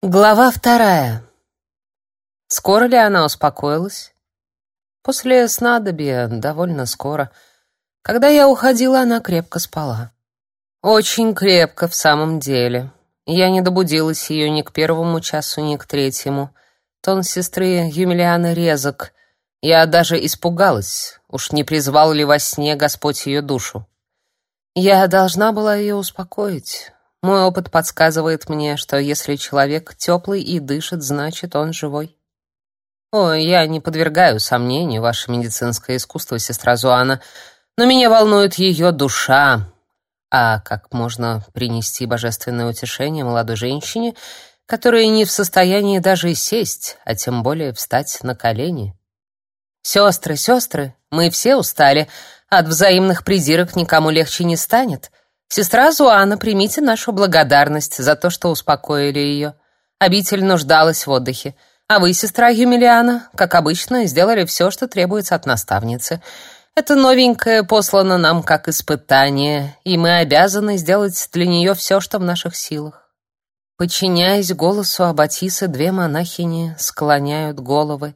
Глава вторая. Скоро ли она успокоилась? После снадобья довольно скоро. Когда я уходила, она крепко спала. Очень крепко в самом деле. Я не добудилась ее ни к первому часу, ни к третьему. Тон сестры Юмилианы резок. Я даже испугалась, уж не призвал ли во сне Господь ее душу. Я должна была ее успокоить. Мой опыт подсказывает мне, что если человек теплый и дышит, значит, он живой. О, я не подвергаю сомнению ваше медицинское искусство, сестра Зуана, но меня волнует ее душа. А как можно принести божественное утешение молодой женщине, которая не в состоянии даже сесть, а тем более встать на колени? Сестры, сестры, мы все устали. От взаимных придирок никому легче не станет. Сестра Зуана, примите нашу благодарность за то, что успокоили ее. Обитель нуждалась в отдыхе. А вы, сестра Юмилиана, как обычно, сделали все, что требуется от наставницы. Это новенькое послано нам как испытание, и мы обязаны сделать для нее все, что в наших силах. Подчиняясь голосу Аббатисы, две монахини склоняют головы.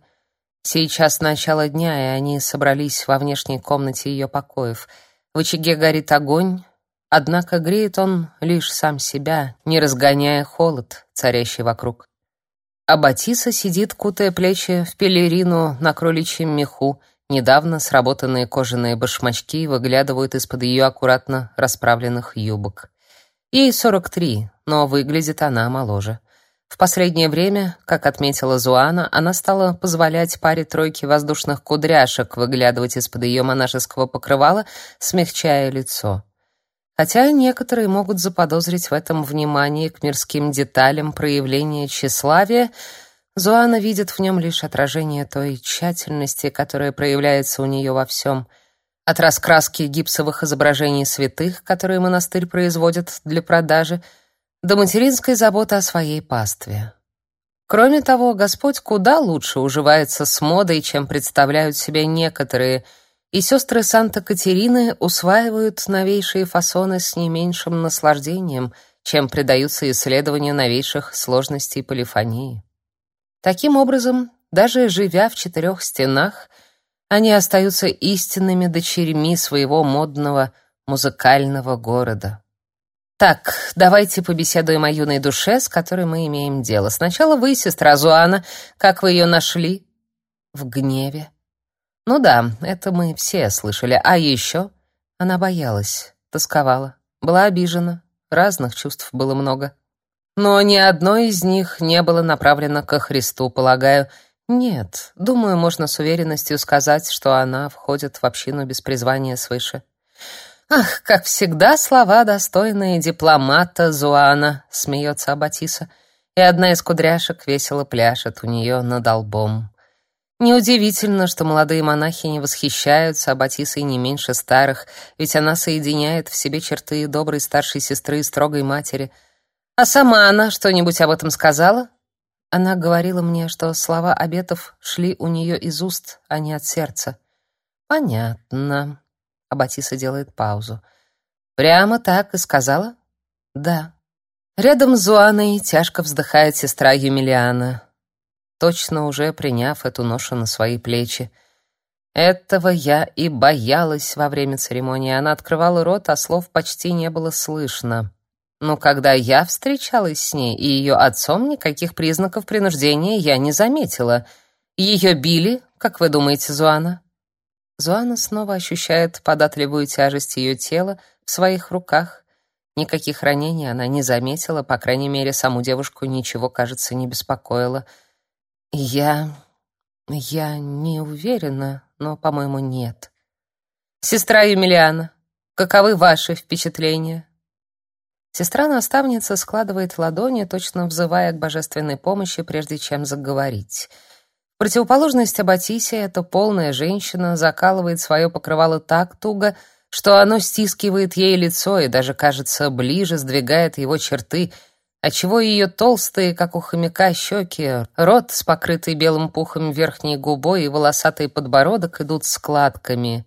Сейчас начало дня, и они собрались во внешней комнате ее покоев. В очаге горит огонь, Однако греет он лишь сам себя, не разгоняя холод, царящий вокруг. А Батиса сидит, кутая плечи в пелерину на кроличьем меху. Недавно сработанные кожаные башмачки выглядывают из-под ее аккуратно расправленных юбок. Ей 43, но выглядит она моложе. В последнее время, как отметила Зуана, она стала позволять паре тройки воздушных кудряшек выглядывать из-под ее монашеского покрывала, смягчая лицо. Хотя некоторые могут заподозрить в этом внимание к мирским деталям проявления тщеславия, Зоана видит в нем лишь отражение той тщательности, которая проявляется у нее во всем. От раскраски гипсовых изображений святых, которые монастырь производит для продажи, до материнской заботы о своей пастве. Кроме того, Господь куда лучше уживается с модой, чем представляют себе некоторые – и сестры Санта-Катерины усваивают новейшие фасоны с не меньшим наслаждением, чем предаются исследованию новейших сложностей полифонии. Таким образом, даже живя в четырех стенах, они остаются истинными дочерьми своего модного музыкального города. Так, давайте побеседуем о юной душе, с которой мы имеем дело. Сначала вы, сестра Зуана, как вы ее нашли? В гневе, ну да, это мы все слышали. А еще она боялась, тосковала, была обижена. Разных чувств было много. Но ни одно из них не было направлено ко Христу, полагаю. Нет, думаю, можно с уверенностью сказать, что она входит в общину без призвания свыше. Ах, как всегда, слова достойные дипломата Зуана, смеется Абатиса, и одна из кудряшек весело пляшет у нее над лбом. Неудивительно, что молодые монахи не восхищаются Аббатисой не меньше старых, ведь она соединяет в себе черты доброй старшей сестры и строгой матери. А сама она что-нибудь об этом сказала? Она говорила мне, что слова обетов шли у нее из уст, а не от сердца. Понятно. Аббатиса делает паузу. Прямо так и сказала? Да. Рядом с Зуаной тяжко вздыхает сестра Юмилиана точно уже приняв эту ношу на свои плечи. Этого я и боялась во время церемонии. Она открывала рот, а слов почти не было слышно. Но когда я встречалась с ней и ее отцом, никаких признаков принуждения я не заметила. Ее били, как вы думаете, Зуана? Зуана снова ощущает податливую тяжесть ее тела в своих руках. Никаких ранений она не заметила, по крайней мере, саму девушку ничего, кажется, не беспокоило. Я... я не уверена, но, по-моему, нет. Сестра Емельяна, каковы ваши впечатления? Сестра-наставница складывает ладони, точно взывая к божественной помощи, прежде чем заговорить. В противоположность Аббатисе, эта полная женщина закалывает свое покрывало так туго, что оно стискивает ей лицо и даже, кажется, ближе сдвигает его черты — отчего ее толстые, как у хомяка, щеки, рот с покрытой белым пухом верхней губой и волосатый подбородок идут складками.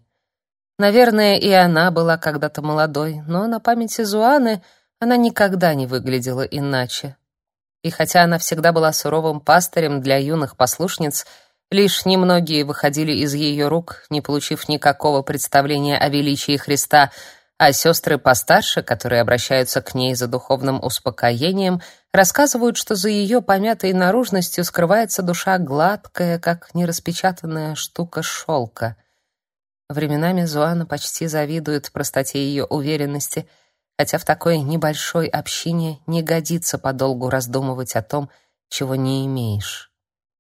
Наверное, и она была когда-то молодой, но на памяти Зуаны она никогда не выглядела иначе. И хотя она всегда была суровым пастырем для юных послушниц, лишь немногие выходили из ее рук, не получив никакого представления о величии Христа, а сестры постарше, которые обращаются к ней за духовным успокоением, рассказывают, что за ее помятой наружностью скрывается душа гладкая, как нераспечатанная штука шелка. Временами Зуана почти завидует простоте ее уверенности, хотя в такой небольшой общине не годится подолгу раздумывать о том, чего не имеешь.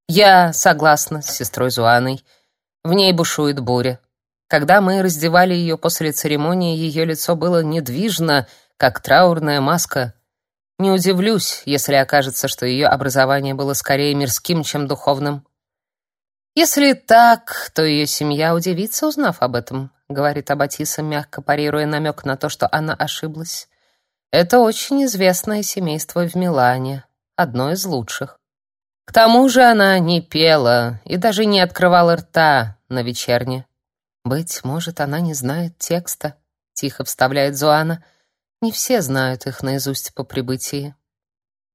Я согласна с сестрой Зуаной. В ней бушует буря. Когда мы раздевали ее после церемонии, ее лицо было недвижно, как траурная маска. Не удивлюсь, если окажется, что ее образование было скорее мирским, чем духовным. Если так, то ее семья удивится, узнав об этом, говорит Абатиса, мягко парируя намек на то, что она ошиблась. Это очень известное семейство в Милане, одно из лучших. К тому же она не пела и даже не открывала рта на вечерне. Быть может, она не знает текста, тихо вставляет Зуана. Не все знают их наизусть по прибытии.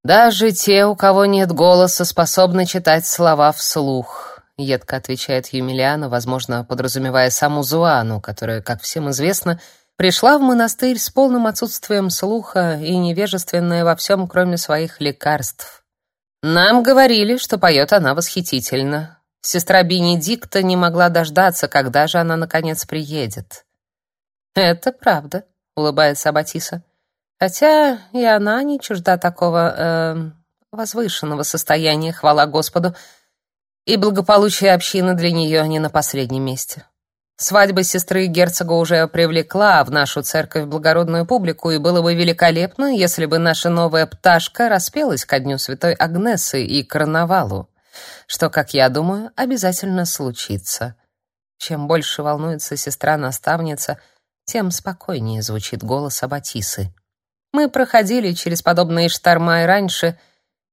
Даже те, у кого нет голоса, способны читать слова вслух, едко отвечает Юмилиана, возможно, подразумевая саму Зуану, которая, как всем известно, пришла в монастырь с полным отсутствием слуха и невежественная во всем, кроме своих лекарств. Нам говорили, что поет она восхитительно, Сестра Бенедикта не могла дождаться, когда же она наконец приедет. Это правда, улыбается Абатиса. Хотя и она не чужда такого э, возвышенного состояния, хвала Господу, и благополучие общины для нее не на последнем месте. Свадьба сестры герцога уже привлекла в нашу церковь благородную публику, и было бы великолепно, если бы наша новая пташка распелась ко дню святой Агнесы и карнавалу что, как я думаю, обязательно случится. Чем больше волнуется сестра-наставница, тем спокойнее звучит голос Абатисы. Мы проходили через подобные шторма и раньше.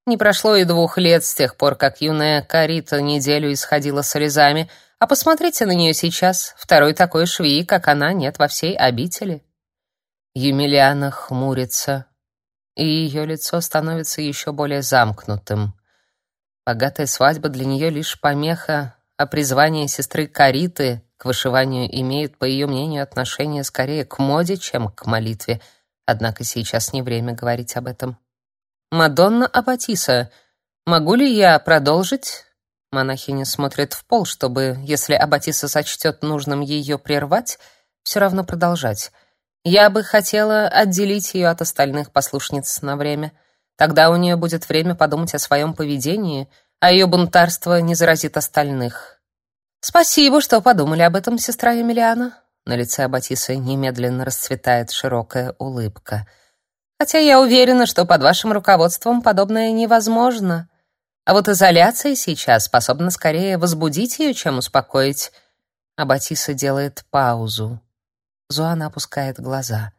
Не прошло и двух лет с тех пор, как юная Карита неделю исходила слезами, а посмотрите на нее сейчас, второй такой швеи, как она, нет во всей обители. Емельяна хмурится, и ее лицо становится еще более замкнутым. Богатая свадьба для нее лишь помеха, а призвание сестры Кариты к вышиванию имеет, по ее мнению, отношение скорее к моде, чем к молитве. Однако сейчас не время говорить об этом. «Мадонна Аббатиса, могу ли я продолжить?» Монахиня смотрит в пол, чтобы, если Аббатиса сочтет нужным ее прервать, все равно продолжать. «Я бы хотела отделить ее от остальных послушниц на время». Тогда у нее будет время подумать о своем поведении, а ее бунтарство не заразит остальных. Спасибо, что подумали об этом, сестра Емельяна. На лице Абатисы немедленно расцветает широкая улыбка. Хотя я уверена, что под вашим руководством подобное невозможно. А вот изоляция сейчас способна скорее возбудить ее, чем успокоить. Абатиса делает паузу. Зуана опускает глаза.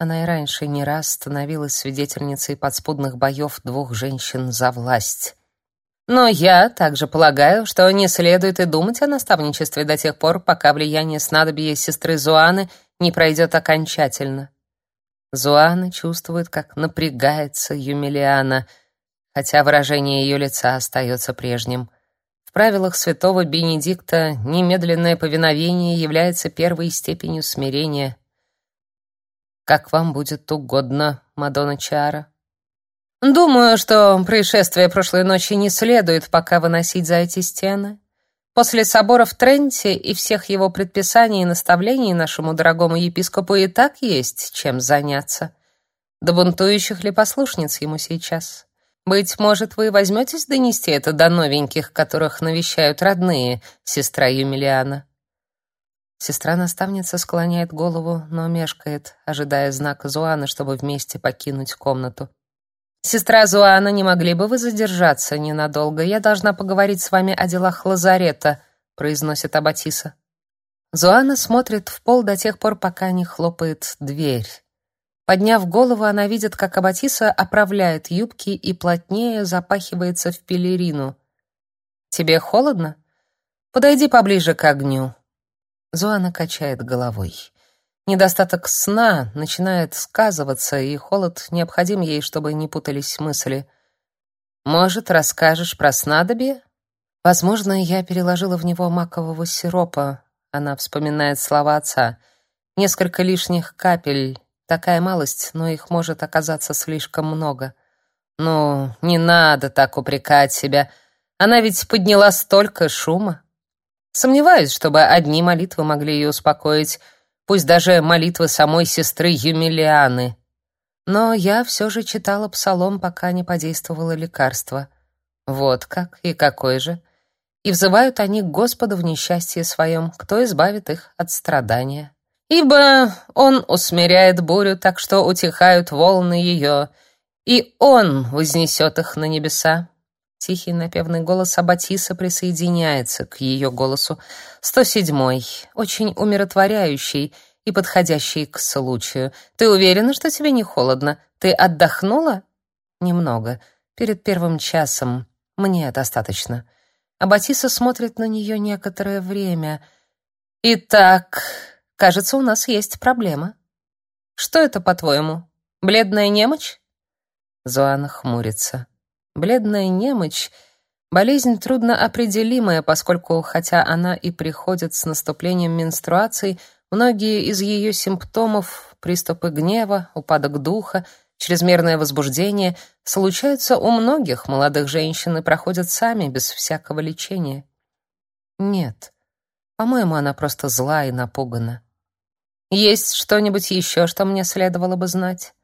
Она и раньше не раз становилась свидетельницей подспудных боев двух женщин за власть. Но я также полагаю, что не следует и думать о наставничестве до тех пор, пока влияние снадобья сестры Зуаны не пройдет окончательно. Зуана чувствует, как напрягается Юмилиана, хотя выражение ее лица остается прежним. В правилах святого Бенедикта немедленное повиновение является первой степенью смирения, как вам будет угодно, Мадонна Чара. Думаю, что происшествие прошлой ночи не следует пока выносить за эти стены. После собора в Тренте и всех его предписаний и наставлений нашему дорогому епископу и так есть чем заняться. До бунтующих ли послушниц ему сейчас? Быть может, вы возьметесь донести это до новеньких, которых навещают родные, сестра Юмилиана. Сестра-наставница склоняет голову, но мешкает, ожидая знака Зуана, чтобы вместе покинуть комнату. «Сестра Зуана, не могли бы вы задержаться ненадолго? Я должна поговорить с вами о делах лазарета», — произносит Аббатиса. Зуана смотрит в пол до тех пор, пока не хлопает дверь. Подняв голову, она видит, как Аббатиса оправляет юбки и плотнее запахивается в пелерину. «Тебе холодно? Подойди поближе к огню», Зоана качает головой. Недостаток сна начинает сказываться, и холод необходим ей, чтобы не путались мысли. Может, расскажешь про снадобье? Возможно, я переложила в него макового сиропа. Она вспоминает слова отца. Несколько лишних капель. Такая малость, но их может оказаться слишком много. Ну, не надо так упрекать себя. Она ведь подняла столько шума. Сомневаюсь, чтобы одни молитвы могли ее успокоить, пусть даже молитвы самой сестры Юмилианы. Но я все же читала псалом, пока не подействовало лекарство. Вот как и какой же. И взывают они к Господу в несчастье своем, кто избавит их от страдания. Ибо Он усмиряет бурю, так что утихают волны ее, и Он вознесет их на небеса. Тихий напевный голос Аббатиса присоединяется к ее голосу. 107-й, очень умиротворяющий и подходящий к случаю. Ты уверена, что тебе не холодно? Ты отдохнула? Немного. Перед первым часом. Мне достаточно. Аббатиса смотрит на нее некоторое время. Итак, кажется, у нас есть проблема. Что это, по-твоему? Бледная немочь? Зоана хмурится. Бледная немочь — болезнь трудноопределимая, поскольку, хотя она и приходит с наступлением менструаций, многие из ее симптомов — приступы гнева, упадок духа, чрезмерное возбуждение — случаются у многих молодых женщин и проходят сами, без всякого лечения. Нет, по-моему, она просто зла и напугана. Есть что-нибудь еще, что мне следовало бы знать?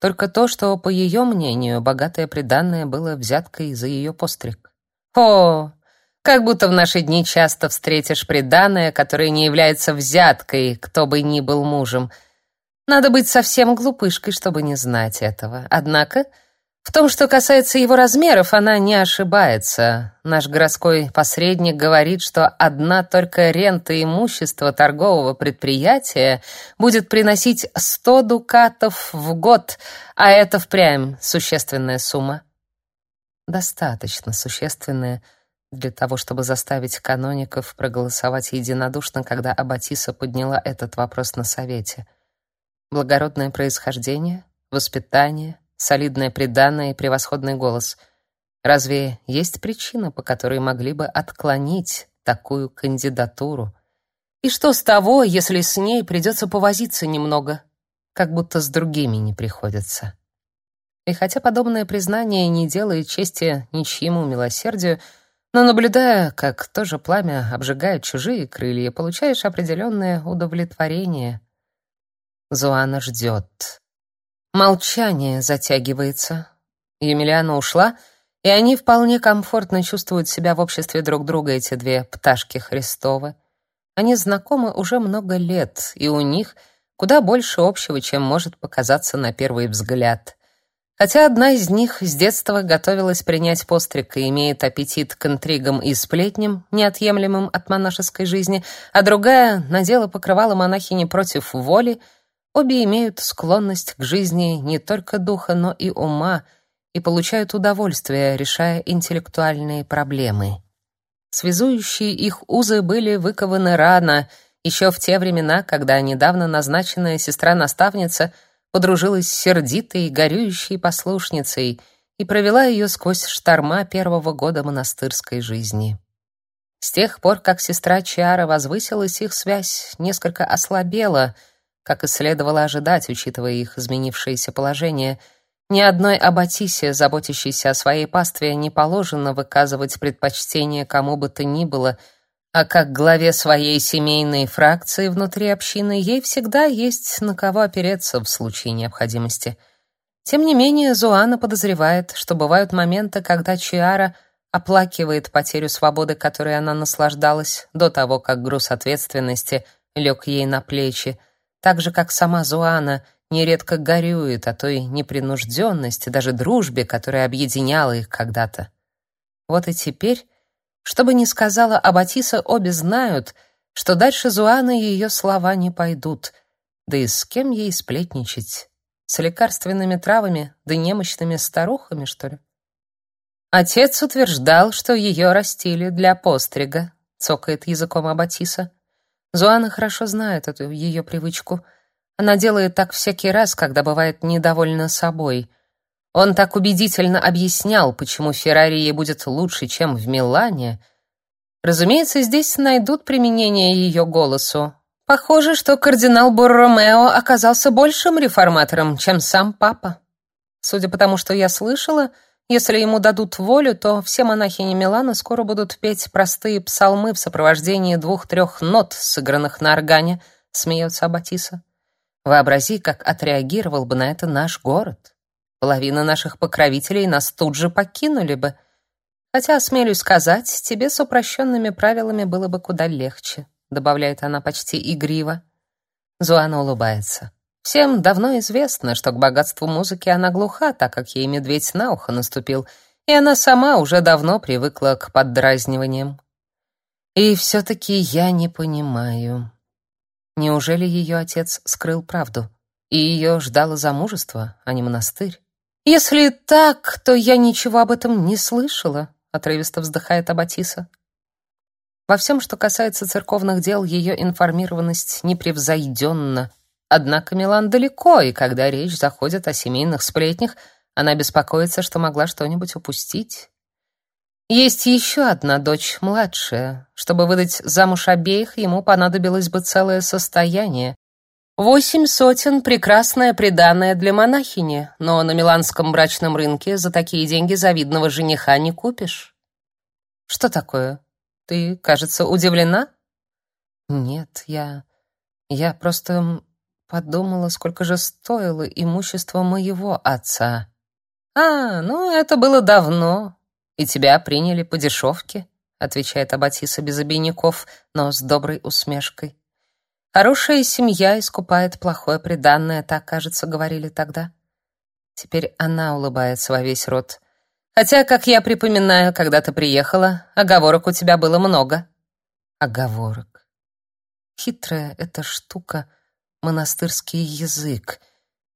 Только то, что, по ее мнению, богатое приданное было взяткой за ее постриг. О, как будто в наши дни часто встретишь приданное, которое не является взяткой, кто бы ни был мужем. Надо быть совсем глупышкой, чтобы не знать этого. Однако в том, что касается его размеров, она не ошибается. Наш городской посредник говорит, что одна только рента имущества торгового предприятия будет приносить 100 дукатов в год, а это впрямь существенная сумма. Достаточно существенная для того, чтобы заставить каноников проголосовать единодушно, когда Аббатиса подняла этот вопрос на совете. Благородное происхождение, воспитание — солидное приданое и превосходный голос. Разве есть причина, по которой могли бы отклонить такую кандидатуру? И что с того, если с ней придется повозиться немного, как будто с другими не приходится? И хотя подобное признание не делает чести ничьему милосердию, но наблюдая, как то же пламя обжигает чужие крылья, получаешь определенное удовлетворение. Зуана ждет. Молчание затягивается. Емельяна ушла, и они вполне комфортно чувствуют себя в обществе друг друга, эти две пташки Христовы. Они знакомы уже много лет, и у них куда больше общего, чем может показаться на первый взгляд. Хотя одна из них с детства готовилась принять постриг и имеет аппетит к интригам и сплетням, неотъемлемым от монашеской жизни, а другая надела покрывало монахини против воли — Обе имеют склонность к жизни не только духа, но и ума и получают удовольствие, решая интеллектуальные проблемы. Связующие их узы были выкованы рано, еще в те времена, когда недавно назначенная сестра-наставница подружилась с сердитой, горюющей послушницей и провела ее сквозь шторма первого года монастырской жизни. С тех пор, как сестра Чиара возвысилась, их связь несколько ослабела — как и следовало ожидать, учитывая их изменившееся положение. Ни одной аббатисе, заботящейся о своей пастве, не положено выказывать предпочтение кому бы то ни было, а как главе своей семейной фракции внутри общины ей всегда есть на кого опереться в случае необходимости. Тем не менее, Зуана подозревает, что бывают моменты, когда Чиара оплакивает потерю свободы, которой она наслаждалась до того, как груз ответственности лег ей на плечи, так же, как сама Зуана нередко горюет о той непринужденности, даже дружбе, которая объединяла их когда-то. Вот и теперь, что бы ни сказала Абатиса, обе знают, что дальше Зуаны ее слова не пойдут. Да и с кем ей сплетничать? С лекарственными травами, да немощными старухами, что ли? Отец утверждал, что ее растили для пострига, цокает языком Абатиса. Зуана хорошо знает эту ее привычку. Она делает так всякий раз, когда бывает недовольна собой. Он так убедительно объяснял, почему Феррари ей будет лучше, чем в Милане. Разумеется, здесь найдут применение ее голосу. Похоже, что кардинал Борромео оказался большим реформатором, чем сам папа. Судя по тому, что я слышала, если ему дадут волю, то все монахини Милана скоро будут петь простые псалмы в сопровождении двух-трех нот, сыгранных на органе, смеется Аббатиса. Вообрази, как отреагировал бы на это наш город. Половина наших покровителей нас тут же покинули бы. Хотя, осмелюсь сказать, тебе с упрощенными правилами было бы куда легче, добавляет она почти игриво. Зуана улыбается. Всем давно известно, что к богатству музыки она глуха, так как ей медведь на ухо наступил, и она сама уже давно привыкла к поддразниваниям. И все-таки я не понимаю. Неужели ее отец скрыл правду? И ее ждало замужество, а не монастырь? Если так, то я ничего об этом не слышала, отрывисто вздыхает Абатиса. Во всем, что касается церковных дел, ее информированность непревзойденна. Однако Милан далеко, и когда речь заходит о семейных сплетнях, она беспокоится, что могла что-нибудь упустить. Есть еще одна дочь, младшая. Чтобы выдать замуж обеих, ему понадобилось бы целое состояние. Восемь сотен — прекрасное приданое для монахини, но на миланском брачном рынке за такие деньги завидного жениха не купишь. Что такое? Ты, кажется, удивлена? Нет, я... Я просто подумала, сколько же стоило имущество моего отца. А, ну, это было давно, и тебя приняли по дешевке, отвечает Аббатиса без обиняков, но с доброй усмешкой. Хорошая семья искупает плохое преданное, так, кажется, говорили тогда. Теперь она улыбается во весь рот. Хотя, как я припоминаю, когда ты приехала, оговорок у тебя было много. Оговорок. Хитрая эта штука монастырский язык.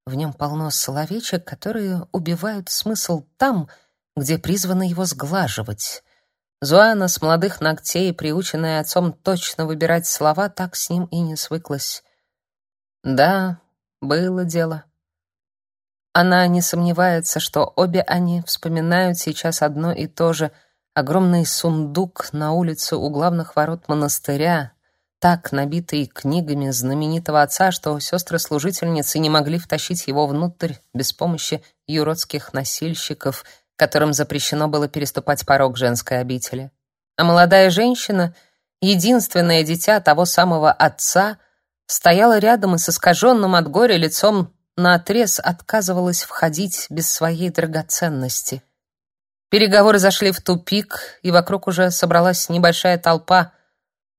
В нем полно словечек, которые убивают смысл там, где призваны его сглаживать. Зуана с молодых ногтей, приученная отцом точно выбирать слова, так с ним и не свыклась. Да, было дело. Она не сомневается, что обе они вспоминают сейчас одно и то же — огромный сундук на улице у главных ворот монастыря, так набитый книгами знаменитого отца, что сестры-служительницы не могли втащить его внутрь без помощи юродских носильщиков, которым запрещено было переступать порог женской обители. А молодая женщина, единственное дитя того самого отца, стояла рядом и с искаженным от горя лицом наотрез отказывалась входить без своей драгоценности. Переговоры зашли в тупик, и вокруг уже собралась небольшая толпа —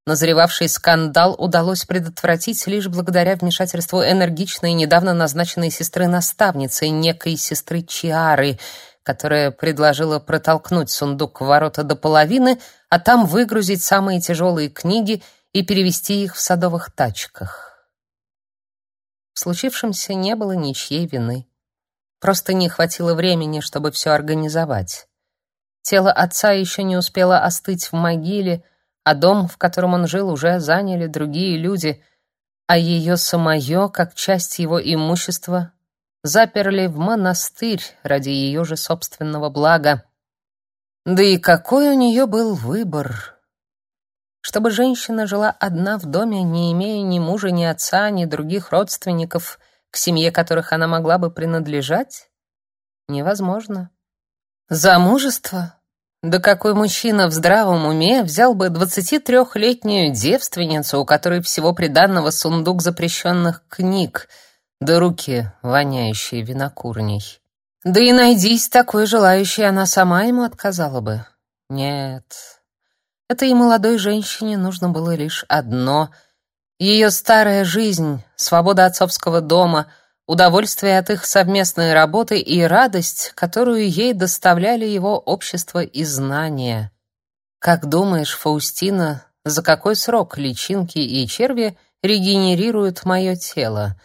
Назревавший скандал удалось предотвратить лишь благодаря вмешательству энергичной и недавно назначенной сестры-наставницы, некой сестры Чиары, которая предложила протолкнуть сундук в ворота до половины, а там выгрузить самые тяжелые книги и перевести их в садовых тачках. В случившемся не было ничьей вины. Просто не хватило времени, чтобы все организовать. Тело отца еще не успело остыть в могиле, а дом, в котором он жил, уже заняли другие люди, а ее самое, как часть его имущества, заперли в монастырь ради ее же собственного блага. Да и какой у нее был выбор? Чтобы женщина жила одна в доме, не имея ни мужа, ни отца, ни других родственников, к семье которых она могла бы принадлежать, невозможно. Замужество да какой мужчина в здравом уме взял бы 23-летнюю девственницу, у которой всего приданного сундук запрещенных книг, да руки, воняющие винокурней? Да и найдись такой желающий, она сама ему отказала бы. Нет, этой молодой женщине нужно было лишь одно — ее старая жизнь, свобода отцовского дома — удовольствие от их совместной работы и радость, которую ей доставляли его общество и знания. Как думаешь, Фаустина, за какой срок личинки и черви регенерируют мое тело?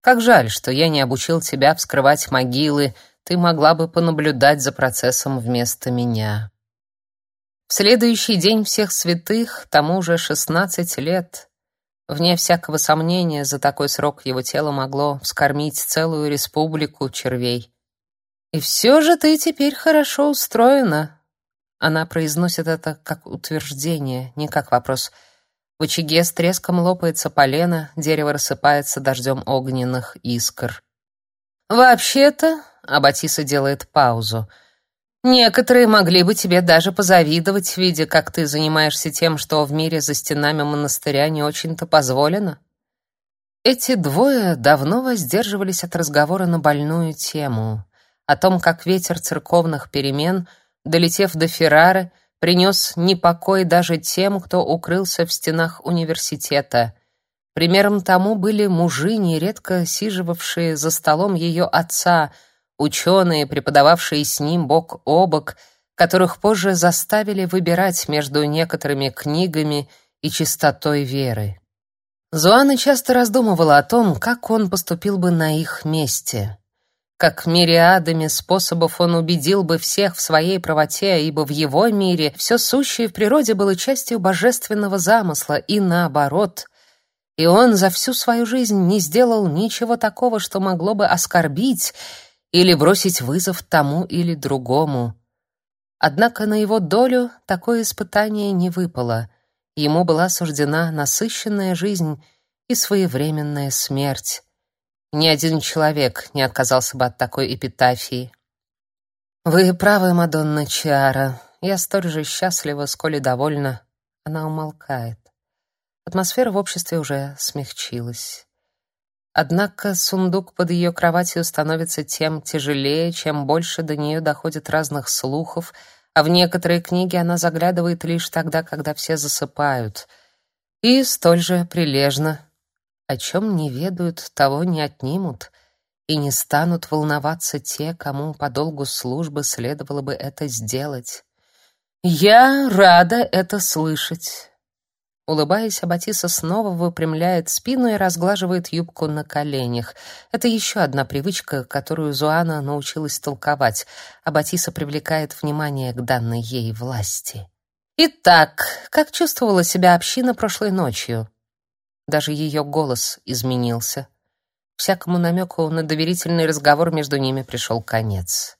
Как жаль, что я не обучил тебя вскрывать могилы, ты могла бы понаблюдать за процессом вместо меня. В следующий день всех святых, тому же шестнадцать лет, Вне всякого сомнения, за такой срок его тело могло вскормить целую республику червей. И все же ты теперь хорошо устроена. Она произносит это как утверждение, не как вопрос. В очаге с треском лопается полено, дерево рассыпается дождем огненных искр. Вообще-то, Абатиса делает паузу. Некоторые могли бы тебе даже позавидовать, видя, как ты занимаешься тем, что в мире за стенами монастыря не очень-то позволено. Эти двое давно воздерживались от разговора на больную тему о том, как ветер церковных перемен, долетев до Феррары, принес непокой даже тем, кто укрылся в стенах университета. Примером тому были мужи, нередко сиживавшие за столом ее отца, ученые, преподававшие с ним бок о бок, которых позже заставили выбирать между некоторыми книгами и чистотой веры. Зуана часто раздумывала о том, как он поступил бы на их месте. Как мириадами способов он убедил бы всех в своей правоте, ибо в его мире все сущее в природе было частью божественного замысла, и наоборот. И он за всю свою жизнь не сделал ничего такого, что могло бы оскорбить или бросить вызов тому или другому. Однако на его долю такое испытание не выпало. Ему была суждена насыщенная жизнь и своевременная смерть. Ни один человек не отказался бы от такой эпитафии. Вы правы, Мадонна Чиара. Я столь же счастлива, сколь и довольна. Она умолкает. Атмосфера в обществе уже смягчилась. Однако сундук под ее кроватью становится тем тяжелее, чем больше до нее доходит разных слухов, а в некоторые книги она заглядывает лишь тогда, когда все засыпают. И столь же прилежно о чем не ведают, того не отнимут, и не станут волноваться те, кому по долгу службы следовало бы это сделать. Я рада это слышать. Улыбаясь, Абатиса снова выпрямляет спину и разглаживает юбку на коленях. Это еще одна привычка, которую Зуана научилась толковать. Абатиса привлекает внимание к данной ей власти. Итак, как чувствовала себя община прошлой ночью? Даже ее голос изменился. Всякому намеку на доверительный разговор между ними пришел конец.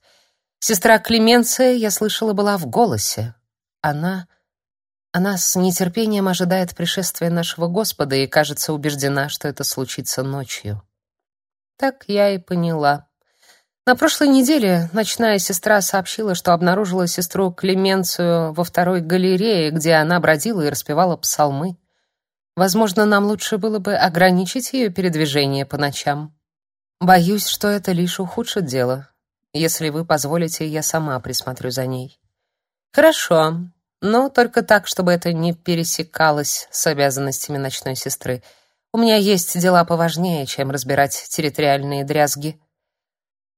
Сестра Клеменция, я слышала, была в голосе. Она она с нетерпением ожидает пришествия нашего Господа и, кажется, убеждена, что это случится ночью. Так я и поняла. На прошлой неделе ночная сестра сообщила, что обнаружила сестру Клеменцию во второй галерее, где она бродила и распевала псалмы. Возможно, нам лучше было бы ограничить ее передвижение по ночам. Боюсь, что это лишь ухудшит дело. Если вы позволите, я сама присмотрю за ней. Хорошо, но только так, чтобы это не пересекалось с обязанностями ночной сестры. У меня есть дела поважнее, чем разбирать территориальные дрязги.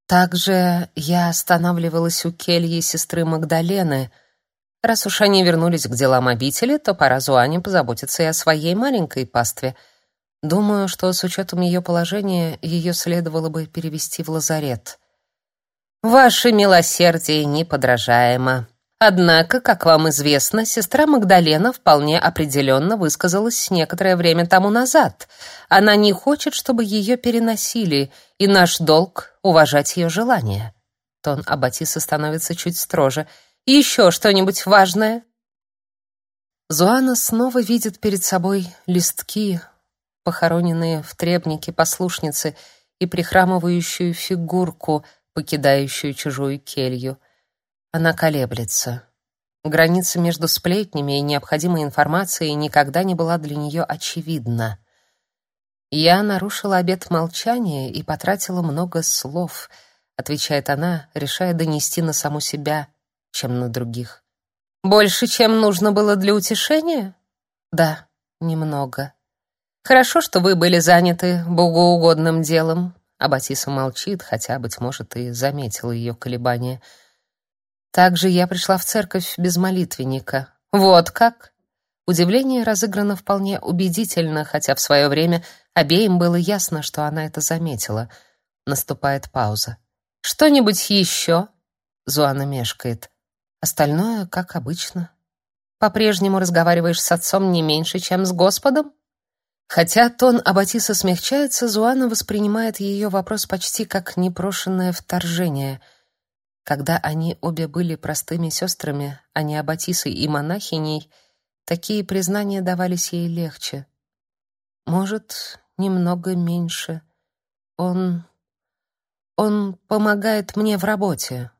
Также я останавливалась у кельи сестры Магдалены, Раз уж они вернулись к делам обители, то пора Зуане позаботиться и о своей маленькой пастве. Думаю, что с учетом ее положения ее следовало бы перевести в лазарет. Ваше милосердие неподражаемо. Однако, как вам известно, сестра Магдалена вполне определенно высказалась некоторое время тому назад. Она не хочет, чтобы ее переносили, и наш долг — уважать ее желания. Тон Аббатиса становится чуть строже — еще что-нибудь важное?» Зуана снова видит перед собой листки, похороненные в требнике послушницы, и прихрамывающую фигурку, покидающую чужую келью. Она колеблется. Граница между сплетнями и необходимой информацией никогда не была для нее очевидна. «Я нарушила обет молчания и потратила много слов», — отвечает она, решая донести на саму себя — чем на других. Больше, чем нужно было для утешения? Да, немного. Хорошо, что вы были заняты богоугодным делом. Абатиса молчит, хотя, быть может, и заметила ее колебания. Также я пришла в церковь без молитвенника. Вот как? Удивление разыграно вполне убедительно, хотя в свое время обеим было ясно, что она это заметила. Наступает пауза. Что-нибудь еще? Зуана мешкает. Остальное, как обычно. По-прежнему разговариваешь с отцом не меньше, чем с Господом? Хотя тон Аббатиса смягчается, Зуана воспринимает ее вопрос почти как непрошенное вторжение. Когда они обе были простыми сестрами, а не аббатисой и монахиней, такие признания давались ей легче. Может, немного меньше. Он... он помогает мне в работе.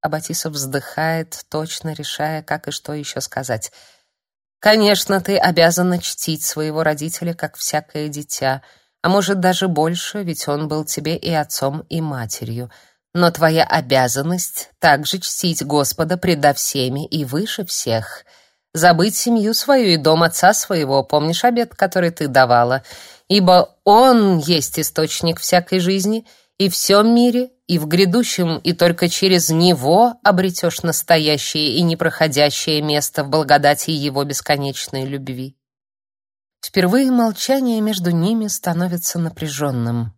Аббатиса вздыхает, точно решая, как и что еще сказать. Конечно, ты обязана чтить своего родителя, как всякое дитя, а может даже больше, ведь он был тебе и отцом, и матерью. Но твоя обязанность также чтить Господа предо всеми и выше всех. Забыть семью свою и дом отца своего, помнишь обет, который ты давала? Ибо он есть источник всякой жизни, и в всем мире, и в грядущем, и только через него обретешь настоящее и непроходящее место в благодати его бесконечной любви. Впервые молчание между ними становится напряженным.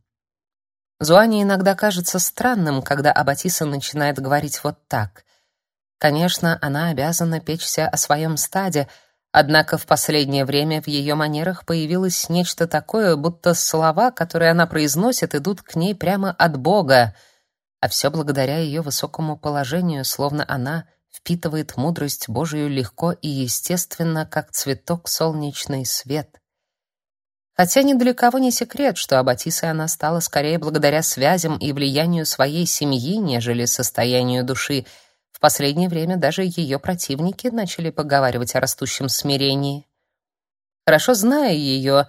Зуане иногда кажется странным, когда Абатиса начинает говорить вот так. Конечно, она обязана печься о своем стаде, однако в последнее время в ее манерах появилось нечто такое, будто слова, которые она произносит, идут к ней прямо от Бога, а все благодаря ее высокому положению, словно она впитывает мудрость Божию легко и естественно, как цветок солнечный свет. Хотя ни для кого не секрет, что Аббатисой она стала скорее благодаря связям и влиянию своей семьи, нежели состоянию души. В последнее время даже ее противники начали поговаривать о растущем смирении. Хорошо зная ее,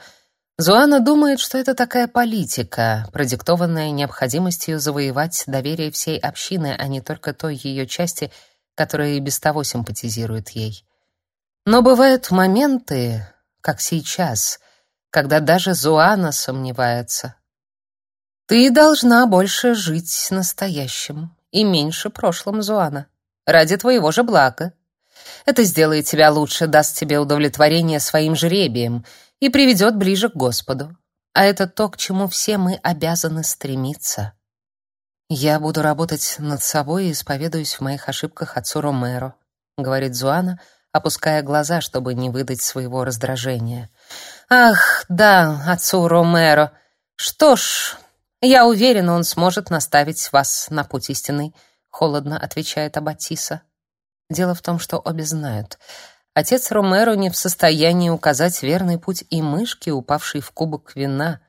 Зуана думает, что это такая политика, продиктованная необходимостью завоевать доверие всей общины, а не только той ее части, которая и без того симпатизирует ей. Но бывают моменты, как сейчас, когда даже Зуана сомневается. Ты должна больше жить настоящим и меньше прошлым, Зуана, ради твоего же блага. Это сделает тебя лучше, даст тебе удовлетворение своим жребием и приведет ближе к Господу. А это то, к чему все мы обязаны стремиться. Я буду работать над собой и исповедуюсь в моих ошибках отцу Ромеро, говорит Зуана, опуская глаза, чтобы не выдать своего раздражения. Ах, да, отцу Ромеро. Что ж, я уверена, он сможет наставить вас на путь истинный, холодно отвечает Аббатиса. Дело в том, что обе знают. Отец Ромеро не в состоянии указать верный путь и мышке, упавшей в кубок вина.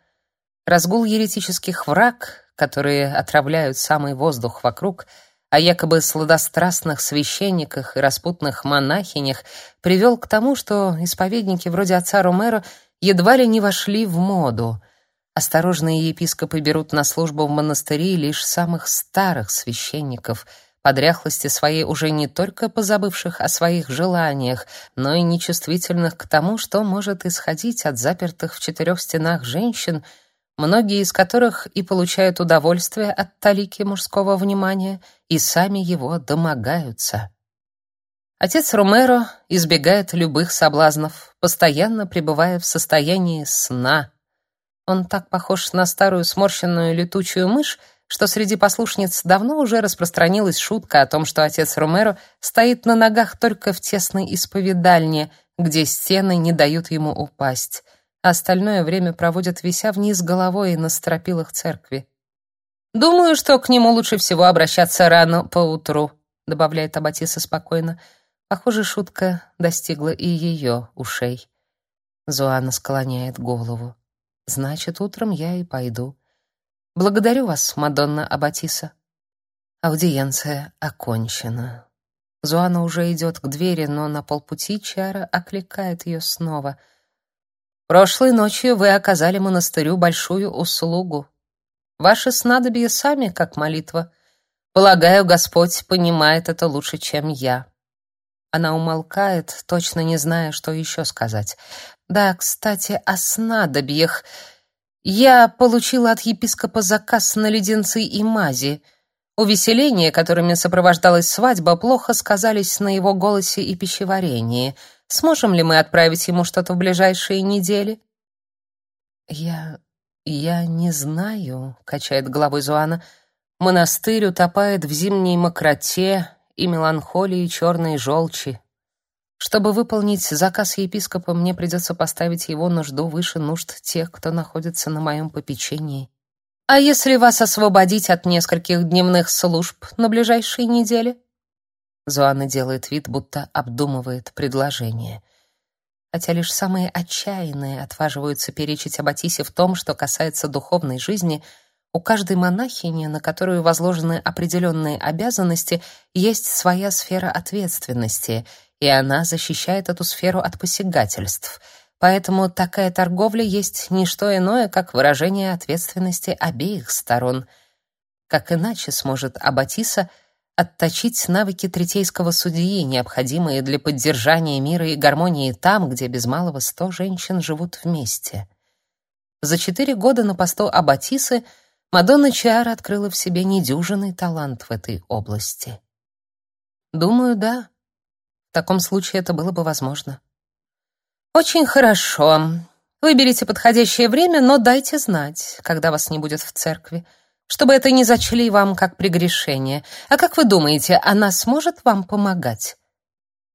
Разгул еретических враг, которые отравляют самый воздух вокруг, о якобы сладострастных священниках и распутных монахинях привел к тому, что исповедники вроде отца Ромеро едва ли не вошли в моду. Осторожные епископы берут на службу в монастыри лишь самых старых священников, по дряхлости своей уже не только позабывших о своих желаниях, но и нечувствительных к тому, что может исходить от запертых в четырех стенах женщин, многие из которых и получают удовольствие от талики мужского внимания, и сами его домогаются. Отец Ромеро избегает любых соблазнов, постоянно пребывая в состоянии сна. Он так похож на старую сморщенную летучую мышь, что среди послушниц давно уже распространилась шутка о том, что отец Ромеро стоит на ногах только в тесной исповедальне, где стены не дают ему упасть, остальное время проводит вися вниз головой на стропилах церкви. Думаю, что к нему лучше всего обращаться рано поутру, добавляет Аббатиса спокойно. Похоже, шутка достигла и ее ушей. Зоанна склоняет голову. Значит, утром я и пойду. Благодарю вас, Мадонна Аббатиса. Аудиенция окончена. Зоанна уже идет к двери, но на полпути Чара окликает ее снова. Прошлой ночью вы оказали монастырю большую услугу. Ваши снадобья сами как молитва. Полагаю, Господь понимает это лучше, чем я. Она умолкает, точно не зная, что еще сказать. Да, кстати, о снадобьях. Я получила от епископа заказ на леденцы и мази. Увеселения, которыми сопровождалась свадьба, плохо сказались на его голосе и пищеварении. Сможем ли мы отправить ему что-то в ближайшие недели? Я я не знаю, качает головой Зуана. Монастырь утопает в зимней мокроте, и меланхолии черной желчи. Чтобы выполнить заказ епископа, мне придется поставить его нужду выше нужд тех, кто находится на моем попечении. А если вас освободить от нескольких дневных служб на ближайшие недели? Зуанна делает вид, будто обдумывает предложение. Хотя лишь самые отчаянные отваживаются перечить Аббатисе в том, что касается духовной жизни, у каждой монахини, на которую возложены определенные обязанности, есть своя сфера ответственности, и она защищает эту сферу от посягательств. Поэтому такая торговля есть не что иное, как выражение ответственности обеих сторон. Как иначе сможет Аббатиса — отточить навыки третейского судьи, необходимые для поддержания мира и гармонии там, где без малого сто женщин живут вместе. За четыре года на посту Аббатисы Мадонна Чиара открыла в себе недюжинный талант в этой области. Думаю, да. В таком случае это было бы возможно. Очень хорошо. Выберите подходящее время, но дайте знать, когда вас не будет в церкви чтобы это не зачли вам как прегрешение. А как вы думаете, она сможет вам помогать?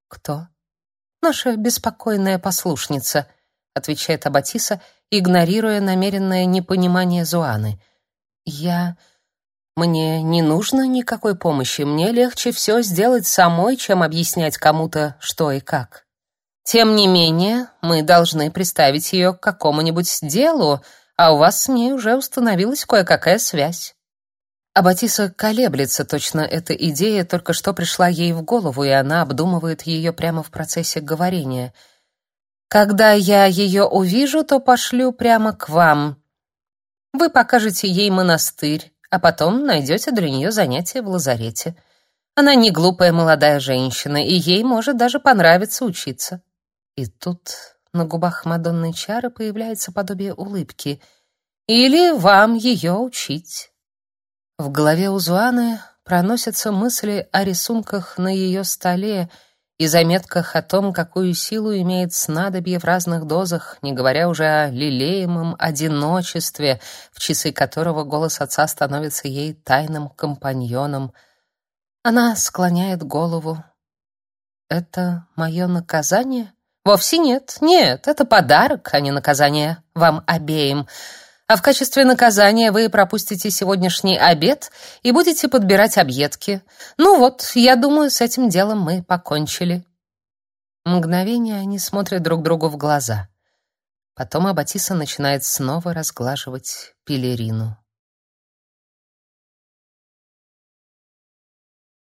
Кто? Наша беспокойная послушница, отвечает Абатиса, игнорируя намеренное непонимание Зуаны. Я мне не нужно никакой помощи, мне легче все сделать самой, чем объяснять кому-то что и как. Тем не менее, мы должны представить ее к какому-нибудь делу, а у вас с ней уже установилась кое-какая связь. А Батиса колеблется, точно эта идея только что пришла ей в голову, и она обдумывает ее прямо в процессе говорения. «Когда я ее увижу, то пошлю прямо к вам. Вы покажете ей монастырь, а потом найдете для нее занятия в лазарете. Она не глупая молодая женщина, и ей может даже понравиться учиться». И тут на губах Мадонны Чары появляется подобие улыбки. «Или вам ее учить». В голове у Зуаны проносятся мысли о рисунках на ее столе и заметках о том, какую силу имеет снадобье в разных дозах, не говоря уже о лелеемом одиночестве, в часы которого голос отца становится ей тайным компаньоном. Она склоняет голову. «Это мое наказание?» Вовсе нет. Нет, это подарок, а не наказание вам обеим. А в качестве наказания вы пропустите сегодняшний обед и будете подбирать объедки. Ну вот, я думаю, с этим делом мы покончили. Мгновение они смотрят друг другу в глаза. Потом Абатиса начинает снова разглаживать пелерину.